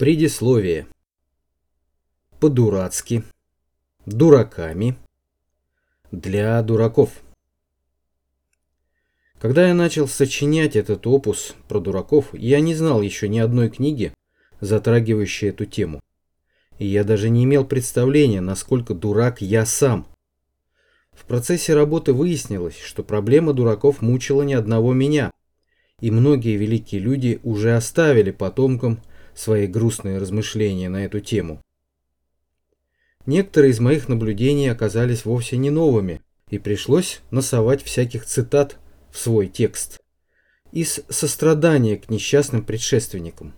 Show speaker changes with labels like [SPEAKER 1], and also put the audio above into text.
[SPEAKER 1] Предисловие. По-дурацки. Дураками. Для дураков. Когда я начал сочинять этот опус про дураков, я не знал еще ни одной книги, затрагивающей эту тему. И я даже не имел представления, насколько дурак я сам. В процессе работы выяснилось, что проблема дураков мучила не одного меня, и многие великие люди уже оставили потомкам свои грустные размышления на эту тему. Некоторые из моих наблюдений оказались вовсе не новыми, и пришлось носовать всяких цитат в свой текст из сострадания к несчастным предшественникам.